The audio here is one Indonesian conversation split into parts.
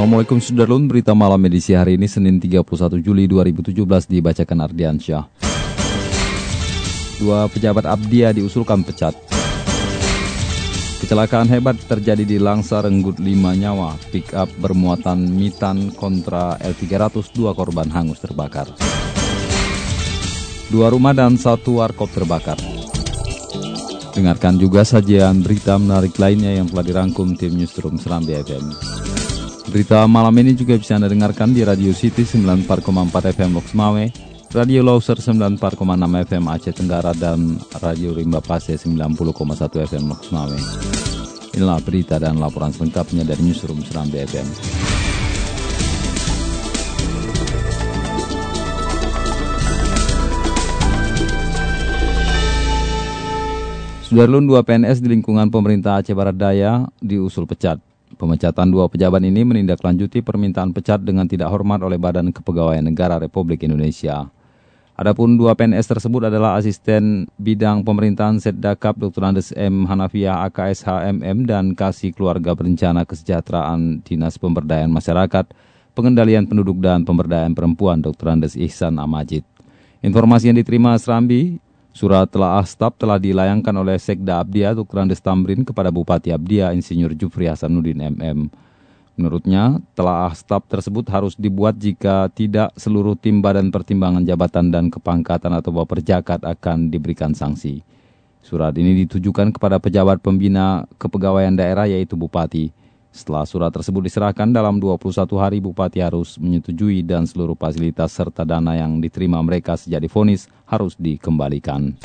Assalamualaikum Sudarlun, berita malam edisi hari ini Senin 31 Juli 2017 dibacakan Ardiansyah. Dua pejabat Abdia diusulkan pecat. Kecelakaan hebat terjadi di Langsa Renggut 5 nyawa, pick up bermuatan mitan kontra L300, dua korban hangus terbakar. Dua rumah dan satu warkop terbakar. Dengarkan juga sajian berita menarik lainnya yang telah dirangkum tim Newsroom Serambi FM. Berita malam ini juga bisa Anda dengarkan di Radio City 94,4 FM Loks Mawai, Radio Loser 94,6 FM Aceh Tenggara, dan Radio Rimba Pase 90,1 FM Loks Mawai. Inilah berita dan laporan selengkapnya dari Newsroom Serambi FM. Sudarlun dua PNS di lingkungan pemerintah Aceh Barat Daya diusul pecat. Pemecatan dua pejabat ini menindaklanjuti permintaan pecat dengan tidak hormat oleh Badan Kepegawaian Negara Republik Indonesia. Adapun dua PNS tersebut adalah asisten bidang pemerintahan Setdakap Dr. Andes M. Hanafiah AKSH MM dan Kasih Keluarga Berencana Kesejahteraan Dinas Pemberdayaan Masyarakat, Pengendalian Penduduk dan Pemberdayaan Perempuan Dr. Andes Ihsan Amajid. Informasi yang diterima Serambi, Surat telah staf telah dilayangkan oleh Sekda Abdia Dr. Andes Tamrin kepada Bupati Abdia Insinyur Jufri Hasanuddin MM. Menurutnya, telah staf tersebut harus dibuat jika tidak seluruh tim badan pertimbangan jabatan dan kepangkatan atau perjakat akan diberikan sanksi. Surat ini ditujukan kepada pejabat pembina kepegawaian daerah yaitu Bupati. Setelah surat tersebut diserahkan dalam 21 hari Bupati harus menyetujui dan seluruh fasilitas serta dana yang diterima mereka sejak difonis harus dikembalikan.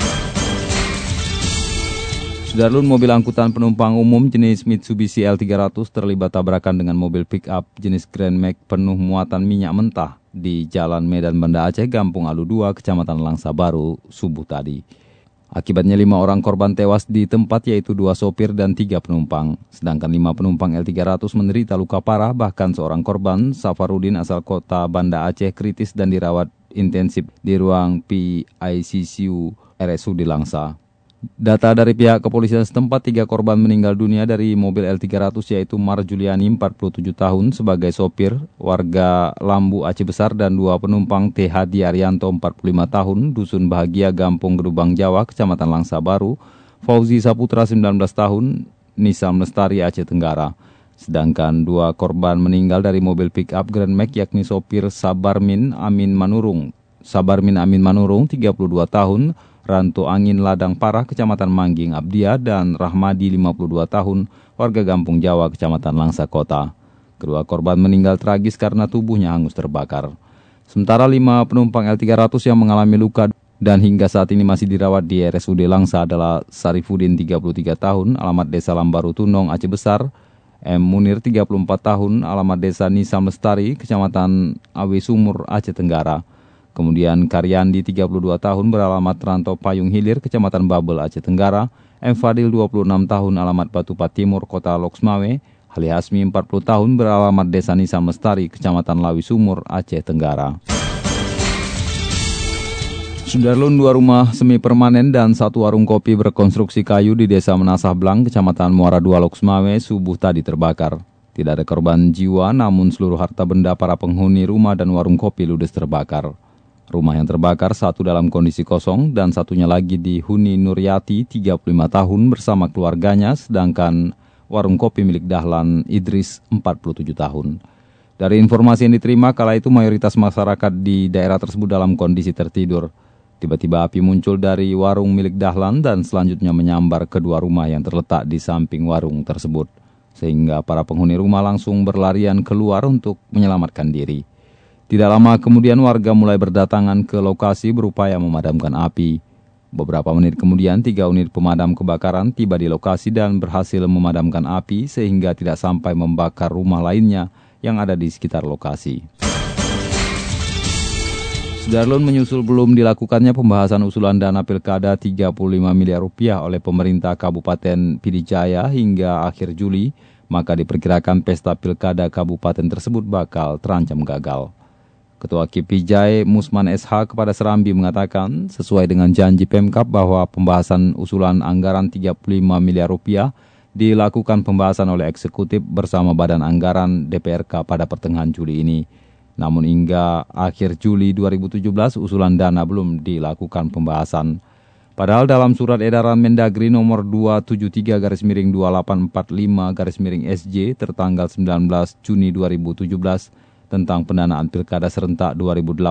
Sudarlun mobil angkutan penumpang umum jenis Mitsubishi L300 terlibat tabrakan dengan mobil pick-up jenis Grand Max penuh muatan minyak mentah di Jalan Medan Banda Aceh, Gampung Alu 2, Kecamatan Langsa Baru, subuh tadi. Akibatnya lima orang korban tewas di tempat yaitu dua sopir dan tiga penumpang. Sedangkan lima penumpang L300 menderita luka parah bahkan seorang korban, Safarudin asal kota Banda Aceh kritis dan dirawat intensif di ruang PICCU RSUD Langsa. Data dari pihak kepolisian setempat, tiga korban meninggal dunia dari mobil L300 yaitu Mar Juliani 47 tahun sebagai sopir, warga Lambu Aceh Besar dan dua penumpang TH Diaryanto 45 tahun, Dusun Bahagia Gampung Gerubang Jawa, Kecamatan Langsa Baru, Fauzi Saputra 19 tahun, Nisam Lestari Aceh Tenggara. Sedangkan dua korban meninggal dari mobil pick-up Grand Max yakni sopir Sabarmin Amin Manurung. Sabarmin Amin Manurung 32 tahun, Ranto Angin Ladang Parah, Kecamatan Mangging Abdia, dan Rahmadi 52 tahun, warga Gampung Jawa, Kecamatan Langsa Kota. Kedua korban meninggal tragis karena tubuhnya hangus terbakar. Sementara lima penumpang L300 yang mengalami luka dan hingga saat ini masih dirawat di RSUD Langsa adalah Sarifudin 33 tahun, alamat desa Lambaru Tunong, Aceh Besar, M. Munir 34 tahun, alamat desa Nisam Lestari, Kecamatan Awi Sumur, Aceh Tenggara. Kemudian Karyandi 32 tahun beralamat Rantau Payung Hilir, Kecamatan Babel, Aceh Tenggara. M. Fadil 26 tahun alamat Batupat Timur, Kota Loksmawe. Ali Hasmi 40 tahun beralamat Desa Nisam Lestari, Kecamatan Lawi Sumur, Aceh Tenggara. Sudarlun dua rumah semi permanen dan satu warung kopi berkonstruksi kayu di Desa Menasah Blang, Kecamatan Muara Dua Loksmawe, subuh tadi terbakar. Tidak ada korban jiwa, namun seluruh harta benda para penghuni rumah dan warung kopi ludes terbakar. Rumah yang terbakar satu dalam kondisi kosong dan satunya lagi di Huni Nuryati 35 tahun bersama keluarganya sedangkan warung kopi milik Dahlan Idris 47 tahun. Dari informasi yang diterima kala itu mayoritas masyarakat di daerah tersebut dalam kondisi tertidur. Tiba-tiba api muncul dari warung milik Dahlan dan selanjutnya menyambar kedua rumah yang terletak di samping warung tersebut. Sehingga para penghuni rumah langsung berlarian keluar untuk menyelamatkan diri. Tidak lama kemudian warga mulai berdatangan ke lokasi berupaya memadamkan api. Beberapa menit kemudian tiga unit pemadam kebakaran tiba di lokasi dan berhasil memadamkan api sehingga tidak sampai membakar rumah lainnya yang ada di sekitar lokasi. Sudarlun menyusul belum dilakukannya pembahasan usulan dana pilkada 35 miliar rupiah oleh pemerintah Kabupaten Pidijaya hingga akhir Juli, maka diperkirakan pesta pilkada kabupaten tersebut bakal terancam gagal. Ketua KIPIJAI Musman SH kepada Serambi mengatakan sesuai dengan janji Pemkap bahwa pembahasan usulan anggaran 35 miliar rupiah dilakukan pembahasan oleh eksekutif bersama Badan Anggaran DPRK pada pertengahan Juli ini. Namun hingga akhir Juli 2017 usulan dana belum dilakukan pembahasan. Padahal dalam surat edaran Mendagri nomor 273 garis miring 2845 garis miring SJ tertanggal 19 Juni 2017 tentang pendanaan Pilkada Serentak 2018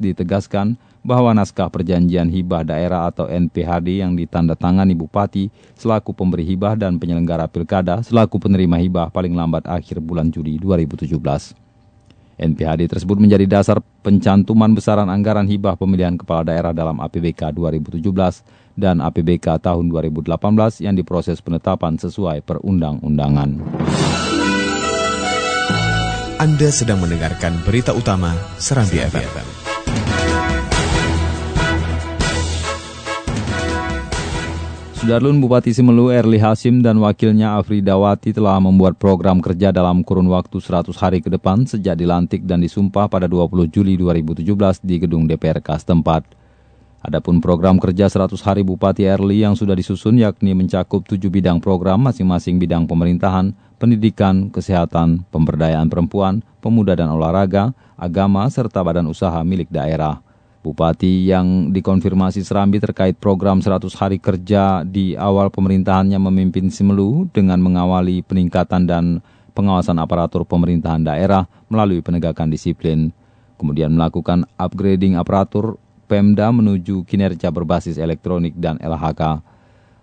ditegaskan bahwa naskah perjanjian hibah daerah atau NPHD yang ditandatangani Bupati selaku pemberi hibah dan penyelenggara Pilkada selaku penerima hibah paling lambat akhir bulan Juli 2017. NPHD tersebut menjadi dasar pencantuman besaran anggaran hibah pemilihan kepala daerah dalam APBK 2017 dan APBK tahun 2018 yang diproses penetapan sesuai perundang-undangan. Anda sedang mendengarkan berita utama Serambi FM. Sudarlun Bupati Simelu Erli Hasim dan wakilnya Afridawati telah membuat program kerja dalam kurun waktu 100 hari ke depan sejak dilantik dan disumpah pada 20 Juli 2017 di gedung DPRK setempat. Adapun program kerja 100 hari Bupati Erli yang sudah disusun yakni mencakup 7 bidang program masing-masing bidang pemerintahan, pendidikan, kesehatan, pemberdayaan perempuan, pemuda dan olahraga, agama, serta badan usaha milik daerah. Bupati yang dikonfirmasi Serambi terkait program 100 hari kerja di awal pemerintahannya memimpin Simelu dengan mengawali peningkatan dan pengawasan aparatur pemerintahan daerah melalui penegakan disiplin. Kemudian melakukan upgrading aparatur Pemda menuju kinerja berbasis elektronik dan LHK.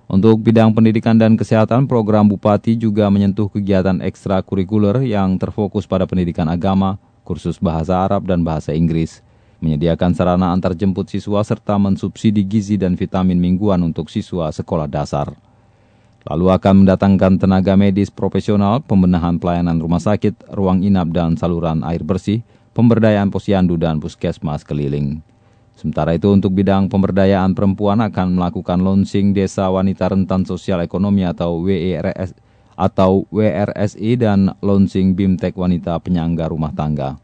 Untuk bidang pendidikan dan kesehatan, program Bupati juga menyentuh kegiatan ekstrakurikuler yang terfokus pada pendidikan agama, kursus bahasa Arab dan bahasa Inggris, menyediakan sarana antar jemput siswa serta mensubsidi gizi dan vitamin mingguan untuk siswa sekolah dasar. Lalu akan mendatangkan tenaga medis profesional, pembenahan pelayanan rumah sakit, ruang inap dan saluran air bersih, pemberdayaan posyandu dan puskesmas keliling. Sementara itu untuk bidang pemberdayaan perempuan akan melakukan launching Desa Wanita Rentan Sosial Ekonomi atau WRS e atau WRSI dan launching BIMTEK Wanita Penyangga Rumah Tangga.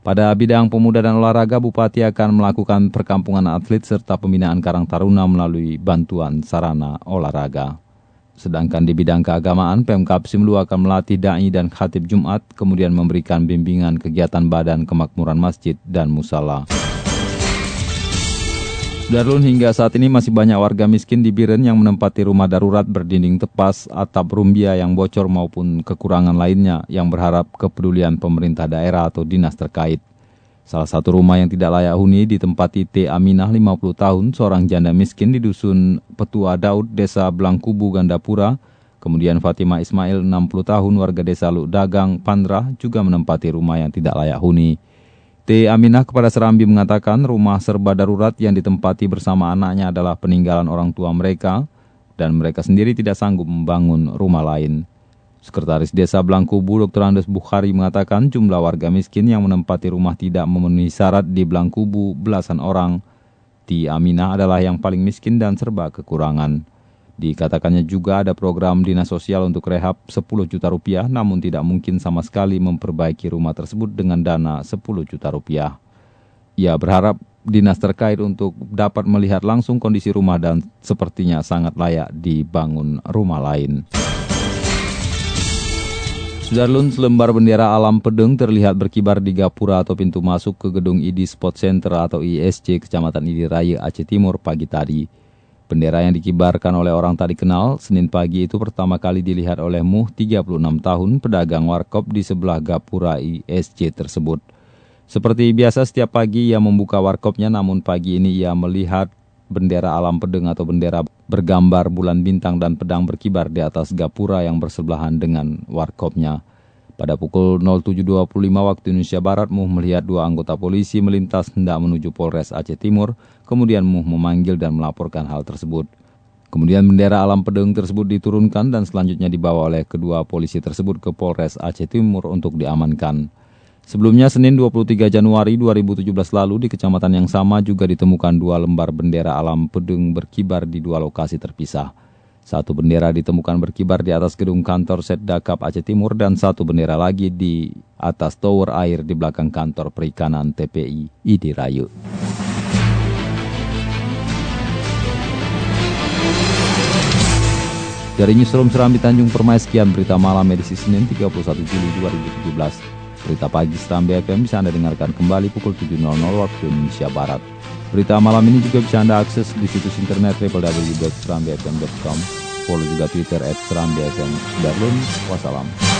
Pada bidang pemuda dan olahraga, Bupati akan melakukan perkampungan atlet serta pembinaan Karang Taruna melalui bantuan sarana olahraga. Sedangkan di bidang keagamaan, Pemkap Simlu akan melatih da'i dan khatib Jumat, kemudian memberikan bimbingan kegiatan badan kemakmuran masjid dan musala. Darlun hingga saat ini masih banyak warga miskin di Biren yang menempati rumah darurat berdinding tepas, atap rumbia yang bocor maupun kekurangan lainnya yang berharap kepedulian pemerintah daerah atau dinas terkait. Salah satu rumah yang tidak layak huni ditempati T. Aminah 50 tahun, seorang janda miskin di Dusun Petua Daud, Desa Blangkubu, Gandapura. Kemudian Fatima Ismail 60 tahun, warga Desa Luk Dagang, Pandrah, juga menempati rumah yang tidak layak huni. T. Aminah kepada Serambi mengatakan rumah serba darurat yang ditempati bersama anaknya adalah peninggalan orang tua mereka dan mereka sendiri tidak sanggup membangun rumah lain. Sekretaris Desa Blangkubu Dr. Andes Bukhari mengatakan jumlah warga miskin yang menempati rumah tidak memenuhi syarat di Blangkubu belasan orang. T. Aminah adalah yang paling miskin dan serba kekurangan. Dikatakannya juga ada program dinas sosial untuk rehab 10 juta rupiah namun tidak mungkin sama sekali memperbaiki rumah tersebut dengan dana 10 juta rupiah. Ia berharap dinas terkait untuk dapat melihat langsung kondisi rumah dan sepertinya sangat layak dibangun rumah lain. Sudarlun selembar bendera alam pedeng terlihat berkibar di gapura atau pintu masuk ke gedung ID Sport Center atau ISC Kecamatan ID Raya Aceh Timur pagi tadi. Bendera yang dikibarkan oleh orang tak dikenal Senin pagi itu pertama kali dilihat oleh Muh 36 tahun pedagang warkop di sebelah gapura ISC tersebut. Seperti biasa setiap pagi ia membuka warkopnya namun pagi ini ia melihat bendera alam pedeng atau bendera bergambar bulan bintang dan pedang berkibar di atas gapura yang bersebelahan dengan warkopnya. Pada pukul 07.25 waktu Indonesia Barat, Muh melihat dua anggota polisi melintas hendak menuju Polres Aceh Timur, kemudian Muh memanggil dan melaporkan hal tersebut. Kemudian bendera alam pedeng tersebut diturunkan dan selanjutnya dibawa oleh kedua polisi tersebut ke Polres Aceh Timur untuk diamankan. Sebelumnya Senin 23 Januari 2017 lalu di kecamatan yang sama juga ditemukan dua lembar bendera alam pedeng berkibar di dua lokasi terpisah. Satu bendera ditemukan berkibar di atas gedung kantor Setdakap Aceh Timur dan satu bendera lagi di atas tower air di belakang kantor perikanan TPI Idi Rayu. Dari Newsroom Serambi Tanjung Permai, sekian berita malam edisi Senin 31 Juli 2017. Berita pagi Serambi FM bisa Anda dengarkan kembali pukul 7.00 waktu Indonesia Barat. Berita malam ini juga bisa Anda akses di situs internet www.serambifm.com. Follow juga Twitter at Serambi FM. Darlun, wassalam.